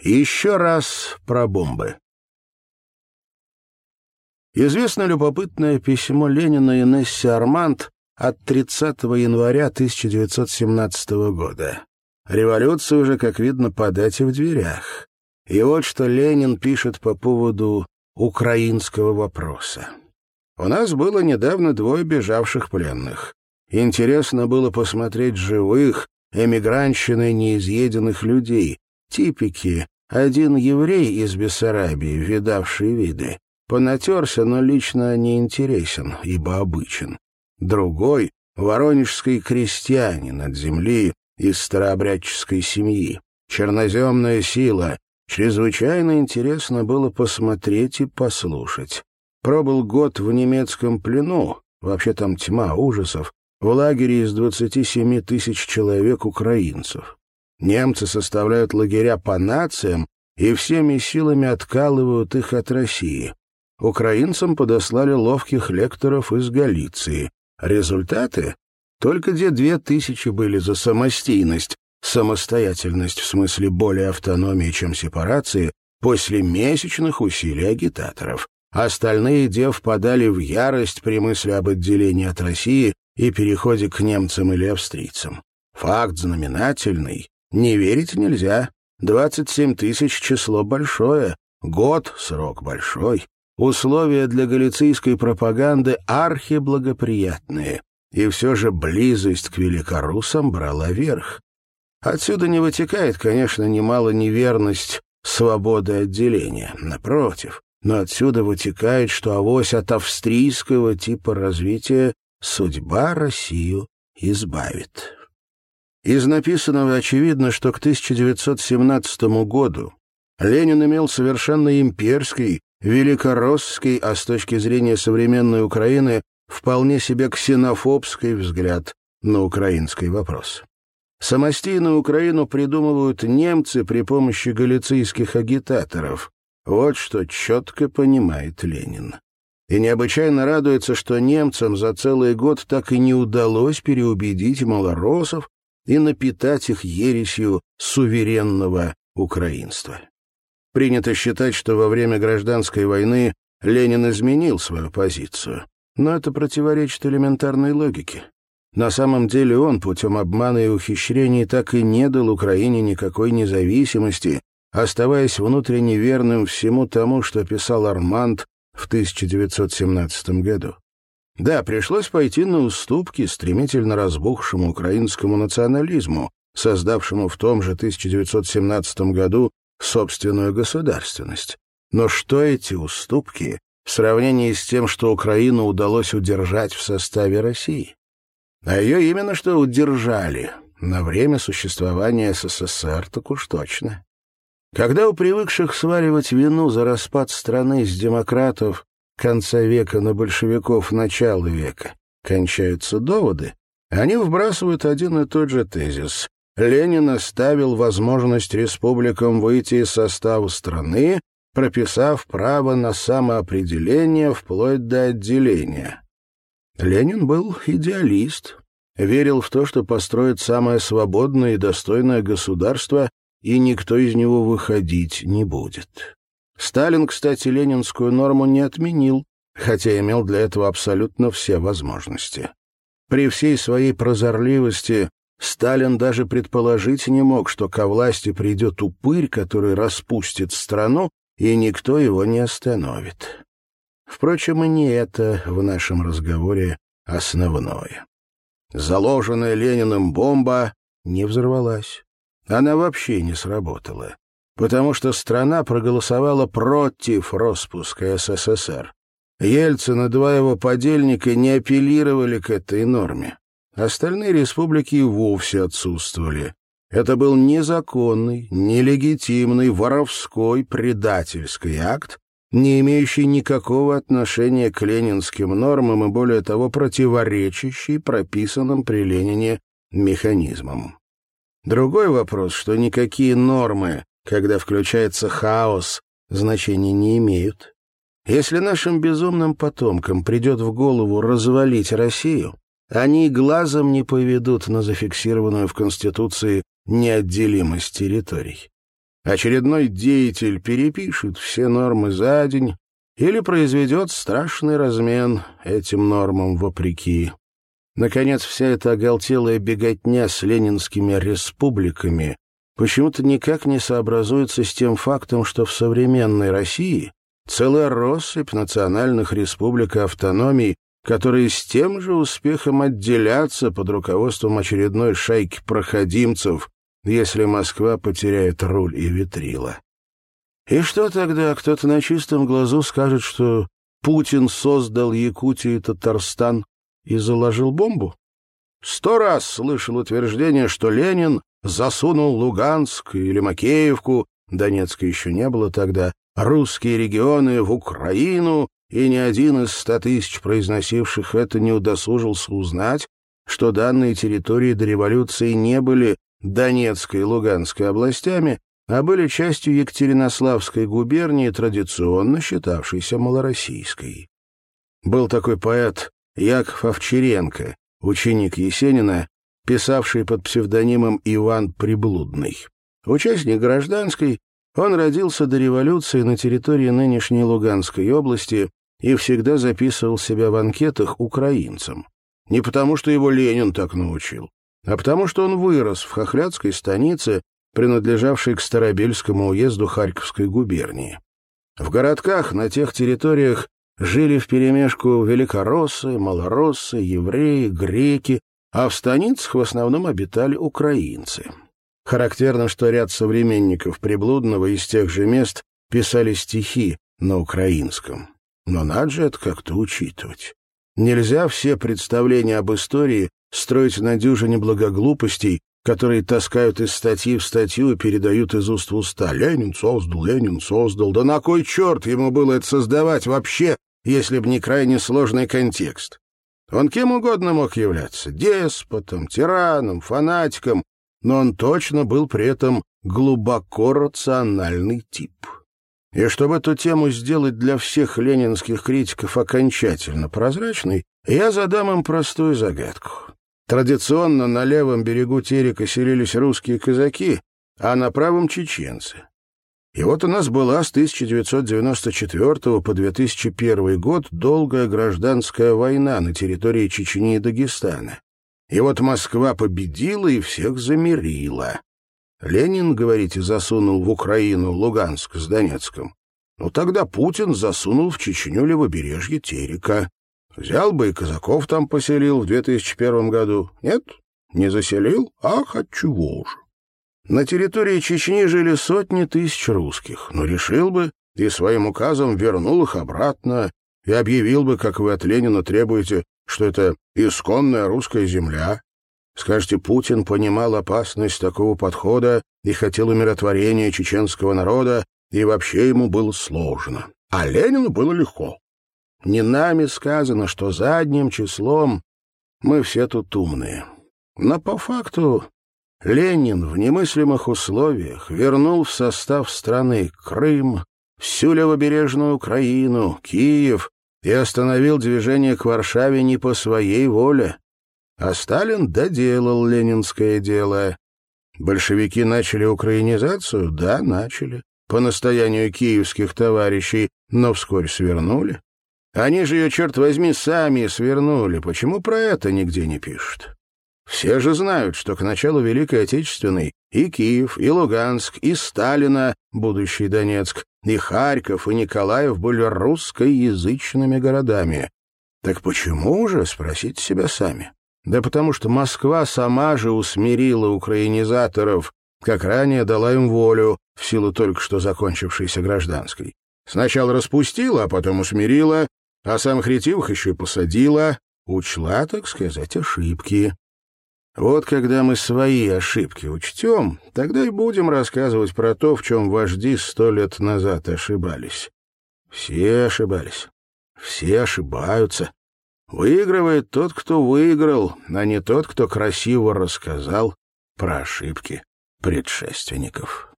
Еще раз про бомбы. Известно любопытное письмо Ленина Инессе Арманд от 30 января 1917 года. Революция уже, как видно, по дате в дверях. И вот что Ленин пишет по поводу украинского вопроса. У нас было недавно двое бежавших пленных. Интересно было посмотреть живых, эмигрантщиной неизъеденных людей, типики, один еврей из Бессарабии, видавший виды, понатерся, но лично не интересен, ибо обычен. Другой — воронежский крестьянин от земли из старообрядческой семьи. Черноземная сила. Чрезвычайно интересно было посмотреть и послушать. Пробыл год в немецком плену, вообще там тьма ужасов, в лагере из 27 тысяч человек украинцев. Немцы составляют лагеря по нациям и всеми силами откалывают их от России. Украинцам подослали ловких лекторов из Галиции. Результаты? Только где две тысячи были за самостийность, самостоятельность в смысле более автономии, чем сепарации, после месячных усилий агитаторов. Остальные дев подали в ярость при мысли об отделении от России и переходе к немцам или австрийцам. Факт знаменательный. Не верить нельзя. 27 тысяч — число большое. Год — срок большой. Условия для галицийской пропаганды архиблагоприятные. И все же близость к великорусам брала верх. Отсюда не вытекает, конечно, немало неверность свободы отделения. Напротив, но отсюда вытекает, что авось от австрийского типа развития судьба Россию избавит. Из написанного очевидно, что к 1917 году Ленин имел совершенно имперский, великоросский, а с точки зрения современной Украины, вполне себе ксенофобский взгляд на украинский вопрос. Самостийную Украину придумывают немцы при помощи галицийских агитаторов. Вот что четко понимает Ленин и необычайно радуется, что немцам за целый год так и не удалось переубедить малоросов и напитать их ересью суверенного украинства. Принято считать, что во время гражданской войны Ленин изменил свою позицию, но это противоречит элементарной логике. На самом деле он путем обмана и ухищрений так и не дал Украине никакой независимости, оставаясь внутренне верным всему тому, что писал Арманд в 1917 году. Да, пришлось пойти на уступки стремительно разбухшему украинскому национализму, создавшему в том же 1917 году собственную государственность. Но что эти уступки в сравнении с тем, что Украину удалось удержать в составе России? А ее именно что удержали на время существования СССР, так уж точно. Когда у привыкших сваривать вину за распад страны с демократов конца века на большевиков начала века кончаются доводы, они вбрасывают один и тот же тезис. Ленин оставил возможность республикам выйти из состава страны, прописав право на самоопределение вплоть до отделения. Ленин был идеалист, верил в то, что построит самое свободное и достойное государство и никто из него выходить не будет. Сталин, кстати, ленинскую норму не отменил, хотя имел для этого абсолютно все возможности. При всей своей прозорливости Сталин даже предположить не мог, что ко власти придет упырь, который распустит страну, и никто его не остановит. Впрочем, и не это в нашем разговоре основное. Заложенная Лениным бомба не взорвалась она вообще не сработала, потому что страна проголосовала против распуска СССР. Ельцин и два его подельника не апеллировали к этой норме. Остальные республики вовсе отсутствовали. Это был незаконный, нелегитимный, воровской, предательский акт, не имеющий никакого отношения к ленинским нормам и, более того, противоречащий прописанным при Ленине механизмам. Другой вопрос, что никакие нормы, когда включается хаос, значения не имеют. Если нашим безумным потомкам придет в голову развалить Россию, они глазом не поведут на зафиксированную в Конституции неотделимость территорий. Очередной деятель перепишет все нормы за день или произведет страшный размен этим нормам вопреки. Наконец, вся эта оголтелая беготня с ленинскими республиками почему-то никак не сообразуется с тем фактом, что в современной России целая россыпь национальных республик и автономий, которые с тем же успехом отделятся под руководством очередной шайки проходимцев, если Москва потеряет руль и ветрила. И что тогда? Кто-то на чистом глазу скажет, что Путин создал Якутию и Татарстан и заложил бомбу? Сто раз слышал утверждение, что Ленин засунул Луганск или Макеевку, Донецка еще не было тогда, русские регионы в Украину, и ни один из ста тысяч произносивших это не удосужился узнать, что данные территории до революции не были Донецкой и Луганской областями, а были частью Екатеринославской губернии, традиционно считавшейся малороссийской. Был такой поэт Яков Овчаренко, ученик Есенина, писавший под псевдонимом Иван Приблудный. Участник гражданской, он родился до революции на территории нынешней Луганской области и всегда записывал себя в анкетах украинцем. Не потому, что его Ленин так научил, а потому, что он вырос в Хохлядской станице, принадлежавшей к Старобельскому уезду Харьковской губернии. В городках на тех территориях жили вперемешку великороссы, малороссы, евреи, греки, а в станицах в основном обитали украинцы. Характерно, что ряд современников Приблудного из тех же мест писали стихи на украинском. Но надо же это как-то учитывать. Нельзя все представления об истории строить на дюжине благоглупостей, которые таскают из статьи в статью и передают из уст в уста. Ленин создал, Ленин создал. Да на кой черт ему было это создавать вообще, если б не крайне сложный контекст? Он кем угодно мог являться — деспотом, тираном, фанатиком, но он точно был при этом глубоко рациональный тип. И чтобы эту тему сделать для всех ленинских критиков окончательно прозрачной, я задам им простую загадку. Традиционно на левом берегу Терека селились русские казаки, а на правом — чеченцы. И вот у нас была с 1994 по 2001 год долгая гражданская война на территории Чечни и Дагестана. И вот Москва победила и всех замерила. Ленин, говорите, засунул в Украину Луганск с Донецком. Ну тогда Путин засунул в Чечню левобережье Терека. Взял бы и казаков там поселил в 2001 году. Нет, не заселил? Ах, отчего же? На территории Чечни жили сотни тысяч русских, но решил бы и своим указом вернул их обратно и объявил бы, как вы от Ленина требуете, что это исконная русская земля, Скажете, Путин понимал опасность такого подхода и хотел умиротворения чеченского народа, и вообще ему было сложно. А Ленину было легко. Не нами сказано, что задним числом мы все тут умные. Но по факту Ленин в немыслимых условиях вернул в состав страны Крым, всю левобережную Украину, Киев и остановил движение к Варшаве не по своей воле, а Сталин доделал ленинское дело. Большевики начали украинизацию? Да, начали. По настоянию киевских товарищей, но вскоре свернули. Они же ее, черт возьми, сами свернули. Почему про это нигде не пишут? Все же знают, что к началу Великой Отечественной и Киев, и Луганск, и Сталина, будущий Донецк, и Харьков, и Николаев были русскоязычными городами. Так почему же, спросите себя сами? Да потому что Москва сама же усмирила украинизаторов, как ранее дала им волю в силу только что закончившейся гражданской. Сначала распустила, а потом усмирила, а самых ретивых еще и посадила, учла, так сказать, ошибки. Вот когда мы свои ошибки учтем, тогда и будем рассказывать про то, в чем вожди сто лет назад ошибались. Все ошибались. Все ошибаются. Выигрывает тот, кто выиграл, а не тот, кто красиво рассказал про ошибки предшественников.